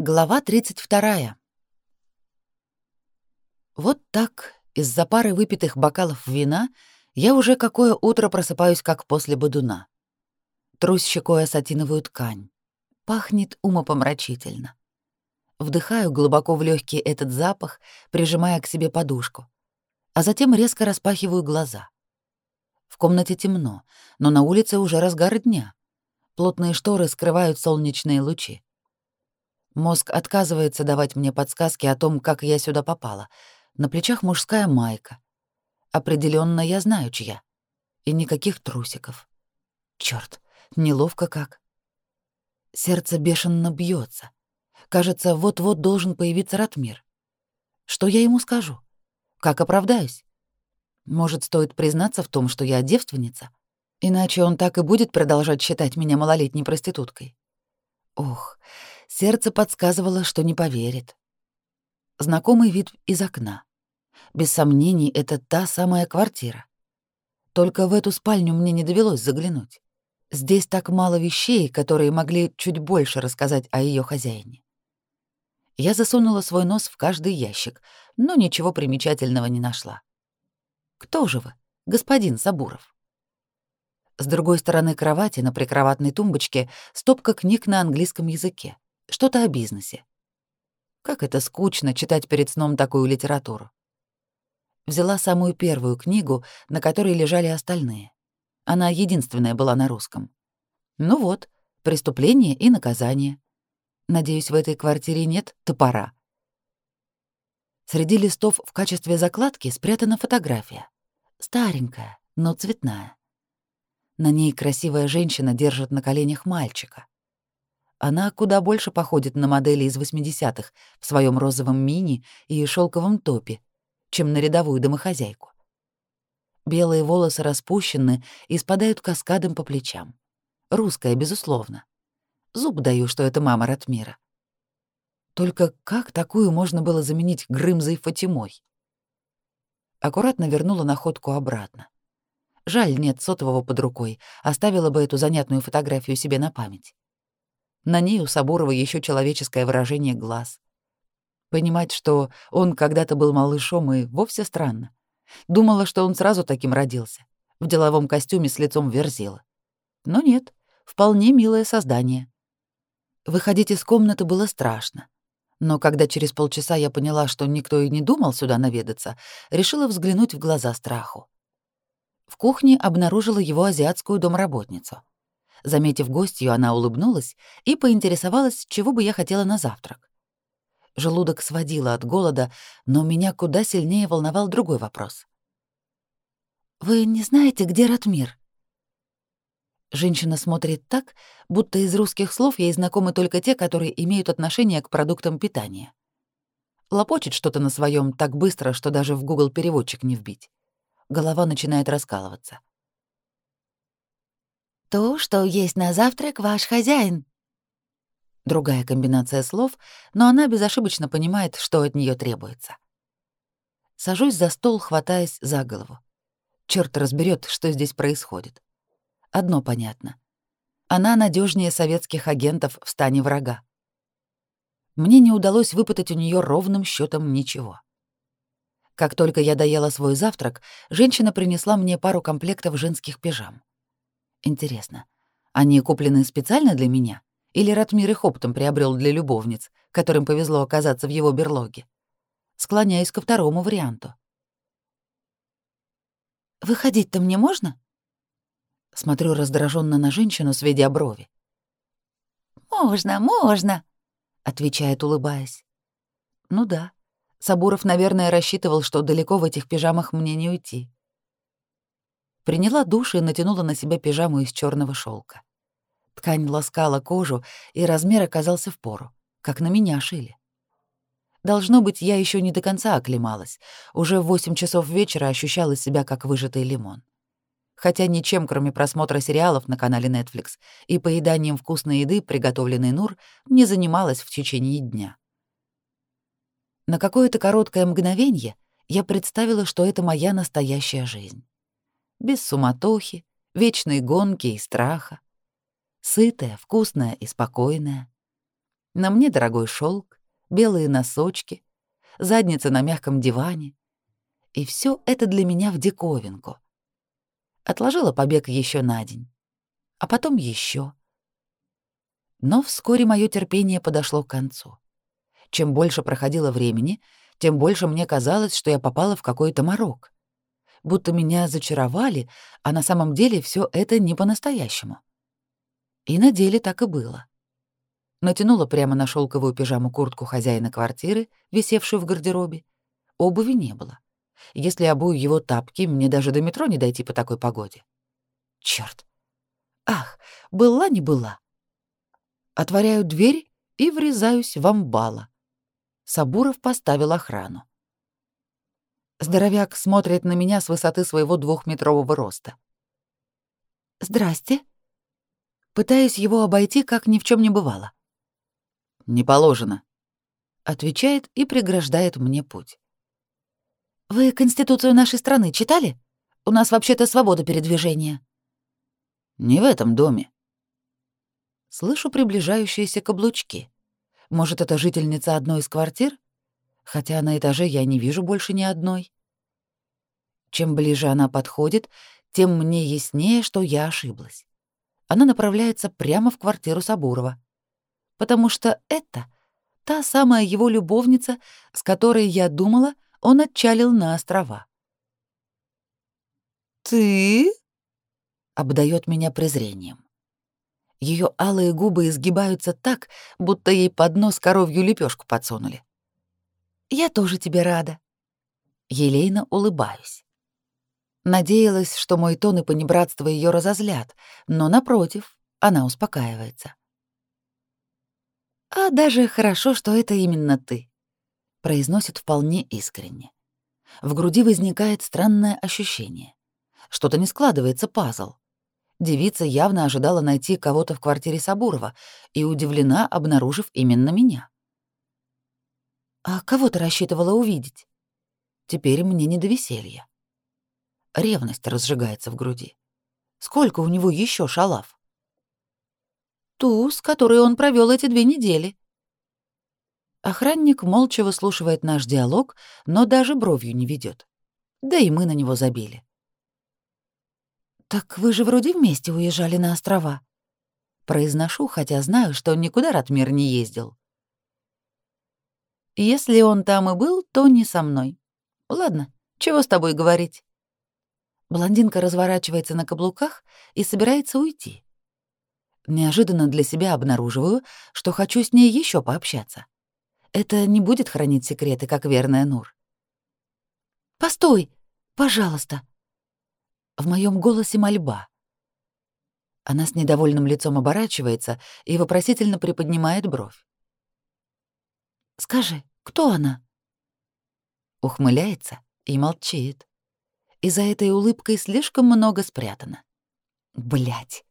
Глава 32. Вот так, из-за пары выпитых бокалов вина, я уже какое утро просыпаюсь, как после бодуна. Трусь щекой сатиновую ткань. Пахнет умопомрачительно. Вдыхаю глубоко в легкий этот запах, прижимая к себе подушку, а затем резко распахиваю глаза. В комнате темно, но на улице уже разгар дня. Плотные шторы скрывают солнечные лучи. Мозг отказывается давать мне подсказки о том, как я сюда попала. На плечах мужская майка. Определенно я знаю, чья. И никаких трусиков. Черт, неловко как. Сердце бешено бьется. Кажется, вот-вот должен появиться Ратмир. Что я ему скажу? Как оправдаюсь? Может, стоит признаться в том, что я девственница? Иначе он так и будет продолжать считать меня малолетней проституткой. Ох, Сердце подсказывало, что не поверит. Знакомый вид из окна. Без сомнений, это та самая квартира. Только в эту спальню мне не довелось заглянуть. Здесь так мало вещей, которые могли чуть больше рассказать о ее хозяине. Я засунула свой нос в каждый ящик, но ничего примечательного не нашла. «Кто же вы, господин Сабуров?» С другой стороны кровати на прикроватной тумбочке стопка книг на английском языке. Что-то о бизнесе. Как это скучно читать перед сном такую литературу. Взяла самую первую книгу, на которой лежали остальные. Она единственная была на русском. Ну вот, преступление и наказание. Надеюсь, в этой квартире нет топора. Среди листов в качестве закладки спрятана фотография. Старенькая, но цветная. На ней красивая женщина держит на коленях мальчика. Она куда больше походит на модели из 80-х в своем розовом мини и шелковом топе, чем на рядовую домохозяйку. Белые волосы распущены и спадают каскадом по плечам. Русская, безусловно. Зуб даю, что это мама Ратмира. Только как такую можно было заменить Грымзой Фатимой? Аккуратно вернула находку обратно. Жаль, нет сотового под рукой, оставила бы эту занятную фотографию себе на память. На ней у Сабурова еще человеческое выражение глаз. Понимать, что он когда-то был малышом, и вовсе странно. Думала, что он сразу таким родился, в деловом костюме с лицом верзила. Но нет, вполне милое создание. Выходить из комнаты было страшно. Но когда через полчаса я поняла, что никто и не думал сюда наведаться, решила взглянуть в глаза страху. В кухне обнаружила его азиатскую домработницу. Заметив гостью, она улыбнулась и поинтересовалась, чего бы я хотела на завтрак. Желудок сводило от голода, но меня куда сильнее волновал другой вопрос. «Вы не знаете, где Ратмир?» Женщина смотрит так, будто из русских слов ей знакомы только те, которые имеют отношение к продуктам питания. Лопочет что-то на своем так быстро, что даже в Google переводчик не вбить. Голова начинает раскалываться. То, что есть на завтрак ваш хозяин. Другая комбинация слов, но она безошибочно понимает, что от нее требуется. Сажусь за стол, хватаясь за голову. Черт разберет, что здесь происходит. Одно понятно. Она надежнее советских агентов в стане врага. Мне не удалось выпытать у нее ровным счетом ничего. Как только я доела свой завтрак, женщина принесла мне пару комплектов женских пижам. Интересно, они куплены специально для меня? Или Ратмир их оптом приобрел для любовниц, которым повезло оказаться в его берлоге? Склоняюсь ко второму варианту. «Выходить-то мне можно?» Смотрю раздраженно на женщину, сведя брови. «Можно, можно», — отвечает, улыбаясь. «Ну да, Сабуров, наверное, рассчитывал, что далеко в этих пижамах мне не уйти приняла душ и натянула на себя пижаму из черного шелка. Ткань ласкала кожу, и размер оказался в пору, как на меня шили. Должно быть, я еще не до конца оклемалась. Уже в восемь часов вечера ощущала себя как выжатый лимон. Хотя ничем, кроме просмотра сериалов на канале Netflix и поеданием вкусной еды, приготовленной Нур, не занималась в течение дня. На какое-то короткое мгновение я представила, что это моя настоящая жизнь без суматохи, вечной гонки и страха. Сытая, вкусная и спокойная. На мне дорогой шелк, белые носочки, задница на мягком диване. И все это для меня в диковинку. Отложила побег еще на день, а потом еще. Но вскоре мое терпение подошло к концу. Чем больше проходило времени, тем больше мне казалось, что я попала в какой-то морок. Будто меня зачаровали, а на самом деле все это не по-настоящему. И на деле так и было. Натянула прямо на шелковую пижаму куртку хозяина квартиры, висевшую в гардеробе. Обуви не было. Если обую его тапки, мне даже до метро не дойти по такой погоде. Черт! Ах, была не была. Отворяю дверь и врезаюсь в амбала. Сабуров поставил охрану. Здоровяк смотрит на меня с высоты своего двухметрового роста. «Здрасте». Пытаюсь его обойти, как ни в чем не бывало. «Не положено», — отвечает и преграждает мне путь. «Вы Конституцию нашей страны читали? У нас вообще-то свобода передвижения». «Не в этом доме», Слышу приближающиеся каблучки. Может, это жительница одной из квартир? Хотя на этаже я не вижу больше ни одной. Чем ближе она подходит, тем мне яснее, что я ошиблась. Она направляется прямо в квартиру Сабурова. Потому что это та самая его любовница, с которой, я думала, он отчалил на острова. «Ты?» — обдает меня презрением. Ее алые губы изгибаются так, будто ей под нос коровью лепешку подсунули. «Я тоже тебе рада». Елейно улыбаюсь. Надеялась, что мой тон и понебратство ее разозлят, но, напротив, она успокаивается. «А даже хорошо, что это именно ты», — произносит вполне искренне. В груди возникает странное ощущение. Что-то не складывается пазл. Девица явно ожидала найти кого-то в квартире Сабурова и удивлена, обнаружив именно меня. «А кого ты рассчитывала увидеть?» Теперь мне не до веселья. Ревность разжигается в груди. Сколько у него еще шалав? Ту, с которой он провел эти две недели. Охранник молча выслушивает наш диалог, но даже бровью не ведет. Да и мы на него забили. «Так вы же вроде вместе уезжали на острова». Произношу, хотя знаю, что никуда Ратмир не ездил. Если он там и был, то не со мной. Ладно, чего с тобой говорить? Блондинка разворачивается на каблуках и собирается уйти. Неожиданно для себя обнаруживаю, что хочу с ней еще пообщаться. Это не будет хранить секреты, как верная Нур. «Постой! Пожалуйста!» В моем голосе мольба. Она с недовольным лицом оборачивается и вопросительно приподнимает бровь. «Скажи, кто она?» Ухмыляется и молчит. И за этой улыбкой слишком много спрятано. Блять,